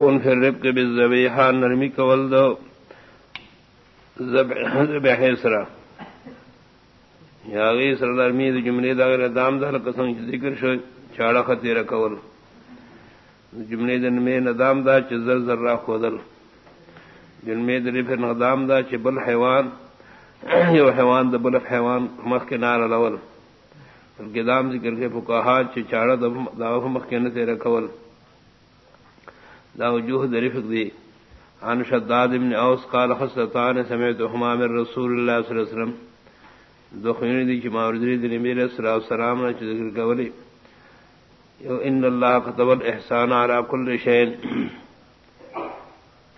ان پھر رب کے بالذبیحہ نرمی کول دو۔ ذبح سرا۔ یا غی سر نرمی دی جملے دا اگر دام دا قسم ذکر شو، چاڑا خطیر کول۔ جملے دن میں ندام دا چ زر ذرہ خودل۔ جملے دن پھر ندام دا چ بل حیوان۔ یو حیوان دا بل حیوان مخ کے نار الاول بلکہ دام ذکر کے فقہا چ چاڑا دا مخ کے نہ تیرا دا وجوه درفق دی. عن شداد ابن اوس قال خصتان سمعت هما من رسول الله صلی اللہ علیہ وسلم. دو خیونی دی چما وردی دی نبی علیہ الصلوۃ والسلام نے ذکر کولی یو، ان اللہ كتب الاحسان على كل شيء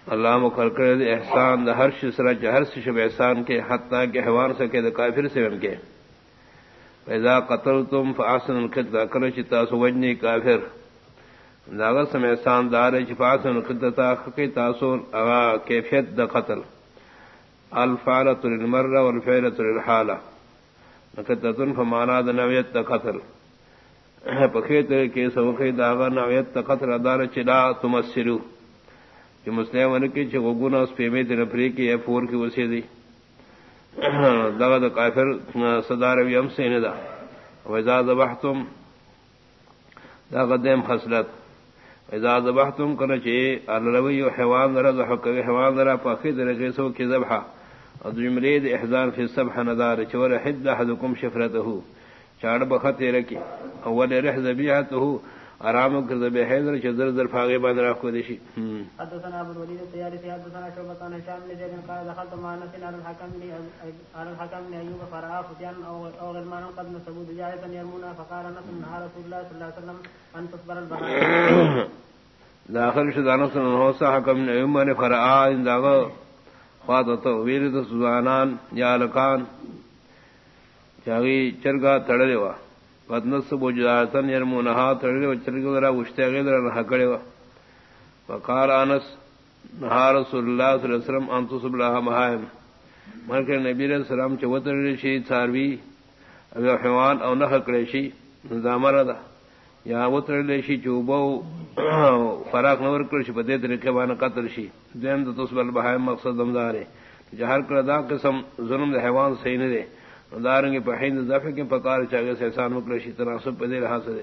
اللہ مقرر کرے دی احسان دا ہر شے سرا ہر شے احسان کے حتی کہ حیوان سے کہ کافر سے ان کے فاذا قتلتم فاحسن القتل کرے چتا سوجنی کافر داغت سم احسان دار چفاسن خدتا خقی تاثر اغا کیفیت دا قتل. الفالت للمر والفعلت للحالة نکتتن فمانا دا نویت دا قتل. پخیت کے سوخی داغا نویت دا قتل ادار چلا تمسلو. کہ مسلم ونکی چھ غگونا اس پیمیت نفری کی اے فور کی وسی دی. داغا دا کافر صداروی ام سین دا. ویزا دبحتم داغا دیم خسلت اذا ذبحتم کرنا چاہیے الروی حیوان ذرا ذبح حیوان ذرا پاکی درجے سو کی ذبح ادمرید احزان فی السبح ندار چور حد احدکم شفرته. چاڑ بخت رکی اول رح ذبیحته. آرام کر ذبح حیدر چذر ذر فاغی باندھ رکھ کو دیشی حدثنا ابو الوليد الطياري حدثنا شعبة عن هشام بن زيد قال دخلت مع انس على الحكم على الحكم بن ايوب فرأى فتيان او غلمان قد نسبوا دجاجة يرمونها فقال انس نهى رسول الله صلى الله عليه وسلم ان تصبر البهائم داخل شدان سن ہو سا حکم نے ایوب نے فرآ ان داغ خوات تو ویر سزانان یا لکان چاگی چرگا تڑلے وا. بدنس بوجاتن یعنی يرمونها تڑلے چرگا ذرا وشتے غیر حکڑے وا وقال انس نہا رسول اللہ صلی اللہ علیہ وسلم ان تصب لها مہائم مرکر نبی علیہ السلام چوتر شی تھاروی او حیوان او نہ کڑے شی نظامر دا. یا وتر شی چوبو فراق نور کر شی، بدے طریقے وان قتل شی. دین تو تصب البہائم مقصد دمدار ہے جہر کر قسم، ظلم دے حیوان صحیح نہ دے دارنگے پہند دفع کے پکار چاگے سے احسان مکر شی تناسب پدے رہا سے